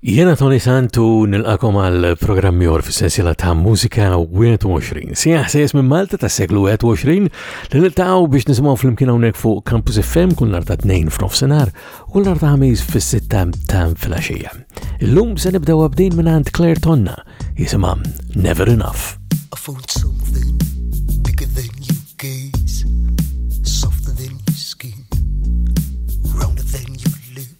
Jiena Tony Santu nilqakom għal programmi or fis-sensiela ta' Mużika 21. Sieħ sejs minn Malta ta' seklu 21 li niltaqgħu biex nisimgħu flimkien hawnhekk fuq Campus FM kull nhar ta' tnejn f'nofsinhar u kull nhar ta' ħamis fis-sitta ta' filgħaxija. Illum se nibdew abdin minn għand Claire Tonna jisimha Never Enough. I found something bigger than you gaze, softer than your skin, rounder than your lips.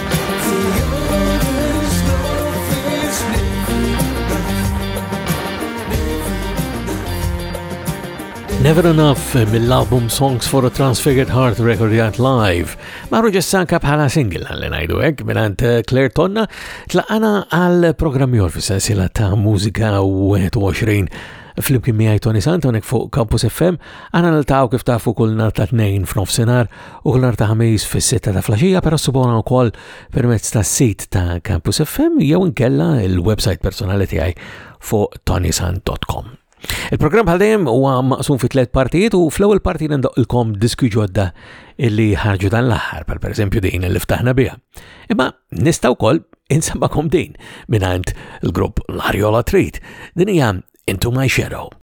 Never Enough mill-album Songs for a Transfigured Heart Recordjat Live. Maru ġessanka bħala single għalli najdu għek minant eh, Claire Tonna tlaqana għal programmi orfi sensila ta' mużika 21 fl-imkien miħaj Tony Santonek fuq Campus FM għana l-taw kif tafu kull nar ta' 2 f'nofsenar u kull nhar ta' ħamis fis-sitta ta' flaxija, però subona wkoll permezz tas-sit ta' Campus FM jew inkella il-website personali tiegħi fuq tonisan.com. Il-programm bħal dejjem huwa maqsum fi tliet partijiet u fl-ewwel parti ndoqilkom diski ġodda illi ħarġu dan l-aħħar, per pereżempju din li ftaħna biha. Imma nista' wkoll insemmakom din mingħand il-grupp Larjola Trid. Din hija Into My Shadow.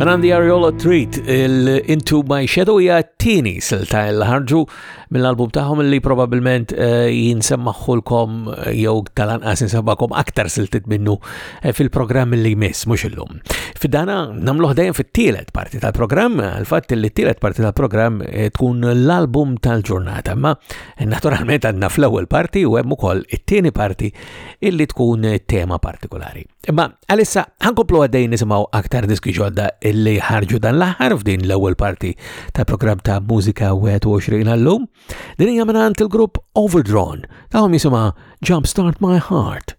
Randy Ariola Treat il-Into My Shadow hija t-tieni silta il ħarġu mill-album tagħhom li probabbilment eh, jinsemmaħħulkom eh, jew tal-anqas insemmakom aktar siltit minnu eh, fil-programm li jmiss mhux illum. Fidana nagħmluh dejjem fit-tielet parti tal-programm, għal-fatt li t-tielet parti tal-programm tkun l-album tal-ġurnata, ma naturalment għandna fl-ewwel parti u hemm ukoll it-tieni parti illi tkun tema partikolari. Imma għalissa ħankomplu għaddej nisimaw aktar diski ġodda illi ħarġu dan l-aħħar f'din l-ewwel parti ta' programm ta' Mużika 21 għallum. Din hija minn il-grupp Overdrawn tagħhom jisimha Jumpstart My Heart.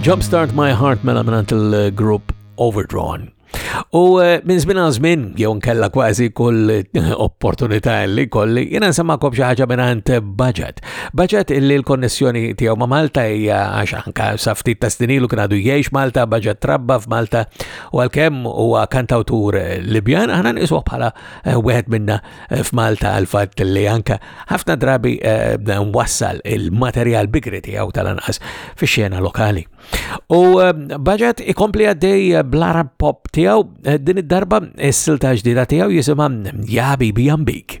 Jumpstart My Heart mela minant il-grupp Overdrawn. U eh, minn żmien għal żmien jew nkella kważi kull eh, opportunità li kolli jiena nsemmakom xi ħaġa mingħand budget. Budget illi l-konnessjoni tiegħu ma' Malta hija għax anka sa ftit ta' stinilu kien għadu jgħix Malta, budget trabba f'Malta u għalkemm huwa kantawtur eh, Libjan, aħna niswa bħala eh, wieħed minna eh, f'Malta għal fat li anka ħafna drabi wassal il-materjal bigri tiegħu tal-anqas fix-xena lokali. U baġat ikompli għaddej bl-Arab pop tiegħu din id-darba s-silta ġdida tiegħu jisimha Jabi Bijambik.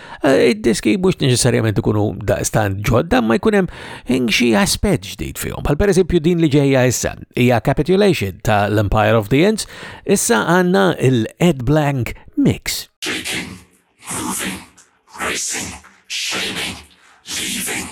Eh, id-diski mhux neċessarjament ikunu daqstant ġodda ma jkun hemm xi aspett ġdid fihom. Bħal pereżempju din li ġejja issa hija Capitulation ta' l-Empire of the Ends, issa għandna l-Ed Blank Mix. Kicking, moving, racing, shaming, leaving,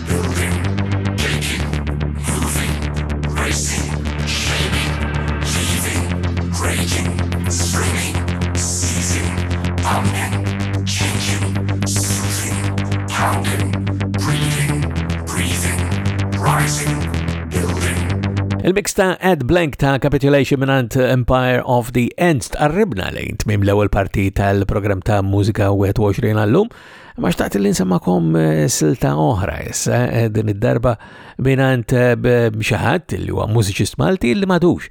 Il-mix ta' Ad Blank ta' Capitulation minant Empire of the Ends tqarribna lejn tmim l-ewwel parti tal-programm ta' Mużika 21 għallum Ma xtaqt li nsemmakom eh, silta oħra issa eh, din id-darba minant eh, b'xaħat li huwa mużiċist Malti li madux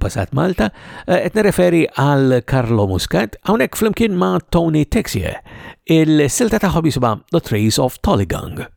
basat Malta, qed referi għal Carlo Muscat hawnhekk flimkien ma' Tony Texier. Il-silta tagħhom jisma' The Trace of Tollygang.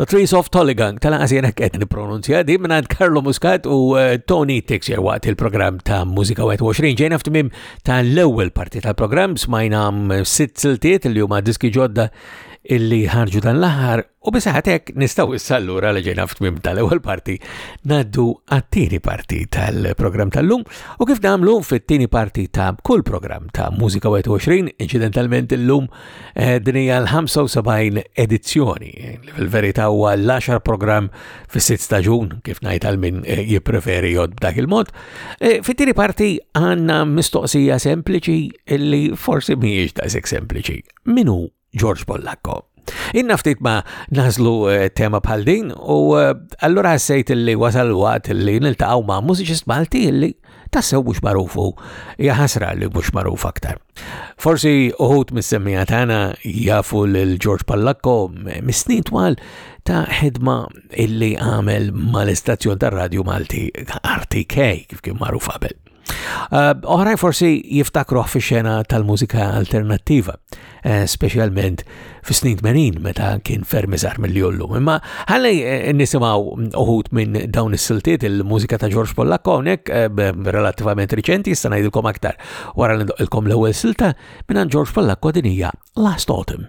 The Trees of Tolligang, tala għazjena kħed nipronunzja di minna Carlo Muscat u eh, Tony Tixer waqt il-program ta' Musika 21. Ġejna f'timim ta' l-ewel parti tal-program smajna mm, sitt siltiet li huma diski ġodda illi ħarġu dan l-aħħar u bisaħatek nistaw issallura li ġejna f'tmim tal-ewwel parti naddu għat-tieni parti tal-programm tal-lum u kif nagħmlu fit-tieni parti ta' kull programm ta' Mużika 21 inċidentalment illum eh, din hija l-75 edizzjoni fil-verità huwa l-10 programm fis-sitt staġun kif ngħid għal min eh, jippreferi jod b'dak il-mod. Eh, fit-tieni parti għandna mistoqsija sempliċi illi forsi mhijiex daqshekk sempliċi. Minu George Pollacco. Inna ftit ma nażlu eh, tema bħal din u eh, allura għassejt li wasal waqt li niltaqgħu ma' mużiċist Malti li tassew mhux marufu jaħasra li mhux maruf aktar. Forsi uħut mis-semmija tagħna jafu lil George Pallakko eh, mis-snin twal ta' ħidma illi għamel mal-istazzjon tar-Radju Malti RTK kif kien magħruf qabel. Eh, oħrajn forsi jiftakruh fi xena tal-mużika alternattiva, eh, specialment fi snin 80 meta kien fermizar mill-jollu. Imma ħalli eh, nisimaw uħut minn dawn is-siltiet il-mużika ta' George Pollakonek relativament riċenti, jista' ngħidilkom aktar wara li ndoqilkom l-ewwel silta minn George Pollakko dinija Last Autumn.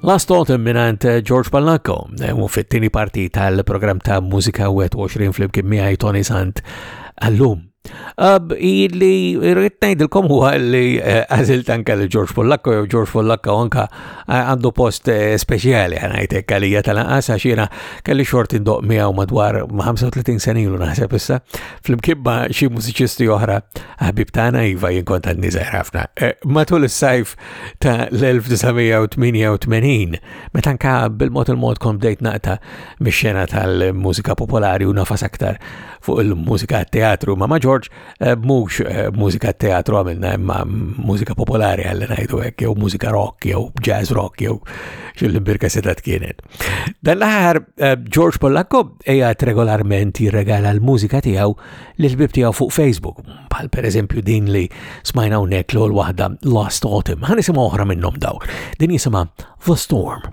Last Autumn minant George Pallacco, u fit-tini parti tal-program ta' Musika 21 fl-imkien miħaj Tony Sant għallum. Li rritnajdilkom huwa li eh, għazil tanka li George Pollakko jew George Pollakko anka eh, għandu post eh, speċjali għanajtek għalija tal-anqas għaxina kelli xort indoq miegħu madwar 35 senilu naħseb issa fl-imkibba xi mużiċisti oħra Ħabib tagħna iva jien kont għadni żgħir ħafna. Eh, matul is-sajf ta' l-1988, meta nka bil-mod il-mod kont bdejt naqta' mix-xena tal-mużika popolari u nafas aktar fuq il-mużika teatru ma' ma' George, eh, mhux eh, mużika teatru għamilna imma mużika popolari għalli ngħidu hekk jew mużika rock jew jazz rock jew xil-birka setat kienet. Dan l-aħħar George Pollakko qiegħed regolarment jirregala l-mużika tiegħu l-ħbieb tiegħu fuq Facebook, bħal pereżempju din li smajna hawnhekk l-ewwel waħda Last Autumn. Ħa nisimgħu oħra minnhom daw. Din jisimha The Storm.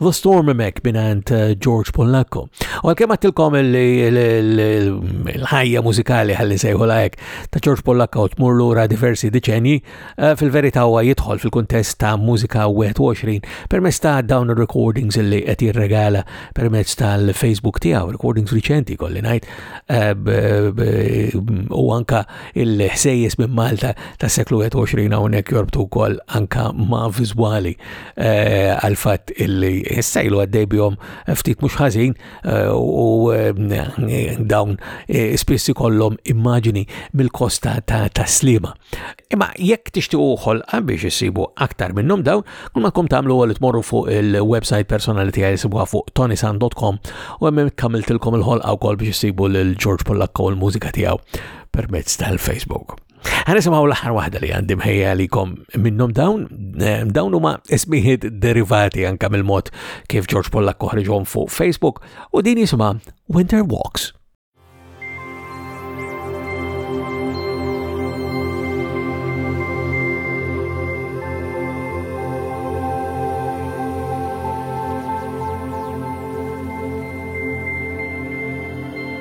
The Storm Mek binant eh, George Pollacco. U għalkemm għattilkom l-ħajja mużikali ħalli sejħu lajk ta' George Pollacco tmur lura diversi deċenji, eh, fil-verità huwa jidħol fil-kuntest ta' mużika 21 permezz ta' dawn recordings li qed jirregala permezz tal-Facebook tiegħu, recordings riċenti kolli ngħid eh, u anka il-ħsejjes minn Malta tas-seklu 21 hawnhekk jorbtu wkoll anka ma' viżwali Eh, għal fatt illi jissajlu għaddej bihom ftit mhux ħażin eh, u eh, dawn spissi kollom immaġini mill-kosta ta' slima. Imma jekk tixtiequ uħol biex issibu aktar minnhom dawn, kull ma kum tagħmlu għal tmorru fuq il-website personali tiegħi sibuha fuq tonisan.com u hemm kamiltilkom il-ħolqa wkoll biex issibu lil George Pollakko u l-mużika tiegħu permezz tal-Facebook. Għanisimgħu l-aħħar waħda li għandi mħejja għalikom minnhom dawn, eh, dawn huma ismiħiet derivati anke mill-mod kif George Pollack koħriġhom fuq Facebook u din jisimha Winter Walks.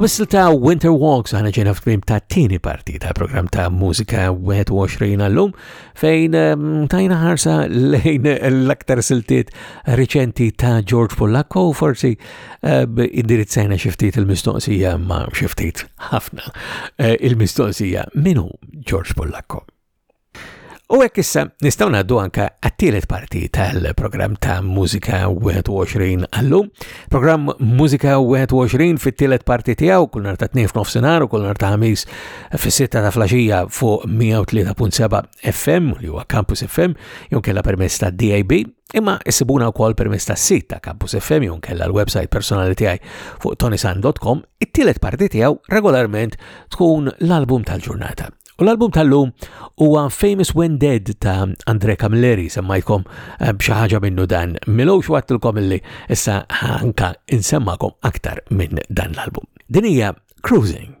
U bissil ta' Winter Walks għana ġena f'tmim ta' tini parti ta' program ta' mużika 21 għallum fejn ehm, tajna ħarsa lejn l-aktar siltiet riċenti ta' George Polacco u forsi ehm, indirizzajna xiftit il-mistoqsija ma' xiftit ħafna eh, il-mistoqsija minu George Polacco. U hekk issa nistgħu ngħaddu anke għat-tielet parti tal-programm ta' Mużika 21 għallum. Programm Mużika 21 fit-tielet parti tiegħu kull nhar ta' tnejn f'nofsinhar u kull nhar ta' ħamis fis-sitta ta' flaxija fuq 103.7 FM li huwa Campus FM jew kellha permezz ta' DAB Imma issibuna wkoll permezz tas-sit ta' Campus FM jew kella l-website personali tiegħi fuq tonisan.com, it-tielet parti tiegħu regolarment tkun l-album tal-ġurnata. U l-album tal-lum huwa Famous When Dead ta' Andre Camilleri, semmajkom eh, b'xi ħaġa minnu dan. Milux wattilkom illi issa ħanka insemmakom aktar minn dan l-album. Din hija Cruising.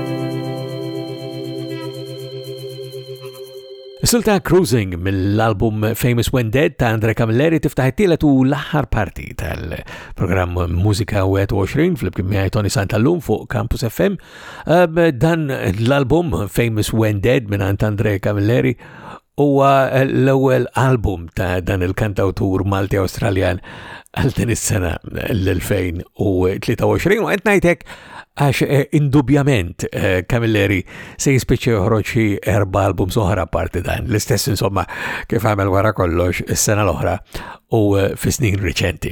Silta Cruising mill-album Famous When Dead ta' Andre Camilleri tiftaħ it-tielet u l-aħħar parti tal-programm Musika 21 fl-ibkim miħaj Tony Santallum fuq Campus FM. Dan l-album Famous When Dead minn Andre Camilleri Huwa l-ewwel album ta' dan il-kantawtur Malti Awstraljan għal din is-sena l-2023 u qed ngħidlek għax eh, indubjament eh, Camilleri se jispiċċa joħroġ xi erba' album oħra parti dan, l-istess insomma kif għamel wara kollox is-sena l-oħra u eh, fis-snin riċenti.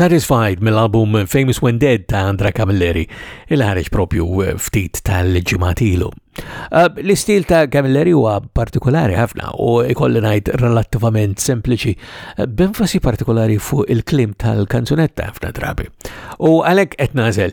Satisfied mill-album Famous When Dead ta' Andra Camilleri, il ħareġ propju eh, ftit tal-ġimatilu. Eh, l-istil ta' Camilleri huwa partikolari ħafna u ikolli ngħid relattivament sempliċi eh, b'enfasi partikolari fuq il-klim tal-kanzunetta ħafna drabi. U għalhekk qed nażel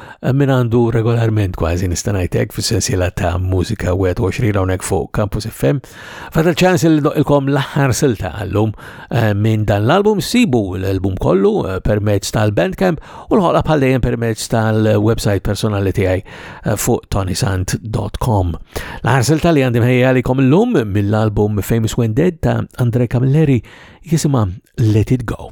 Min għandu regolarment kważi nista' ngħidlek fis-sensiela ta' mużika 21 hawnhekk fuq Campus FM. Fadal ċans li doqilkom l-aħħar silta għallum eh, minn dan l-album sibu l-album kollu eh, permezz tal-Bandcamp u l-ħola bħal dejjem permezz tal-website personali tiegħi eh, fuq tonisant.com. L-aħħar silta li għandi mħejja għalikom illum mill-album Famous When Dead ta' Andre Camilleri jisimha Let It Go.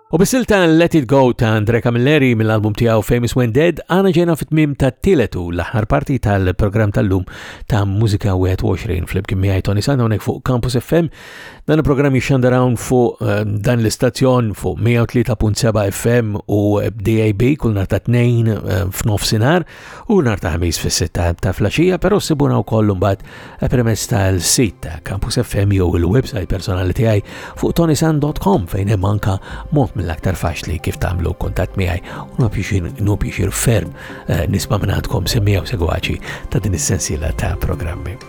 U bisilta Let It Go ta' Andre Camilleri mill-album tiegħu Famous When Dead għana ġejna fit-tmim ta' tielet u l-aħħar parti tal-programm tal-lum ta' Mużika 21 fl-imkien miegħi Tony Sanna hawnhekk fuq Campus FM. Dan il-programm jixxandar hawn fuq eh, dan l-istazzjon fuq 103.7 FM u DAB kull nhar ta' tnejn eh, f'nofsinhar. u nhar ta' ħamis fis-sitta ta' flaxija, però ssibuna wkoll imbagħad eh, permezz tal-sit ta' Campus FM jew il-website personali tiegħi fuq tonisan.com fejn hemm anka mod mill-aktar faċli kif tagħmlu kuntatt miegħi u nopixir ferm eh, nisma' minn għandkom semmija u segwaċi ta' din is-sensiela ta' programmi.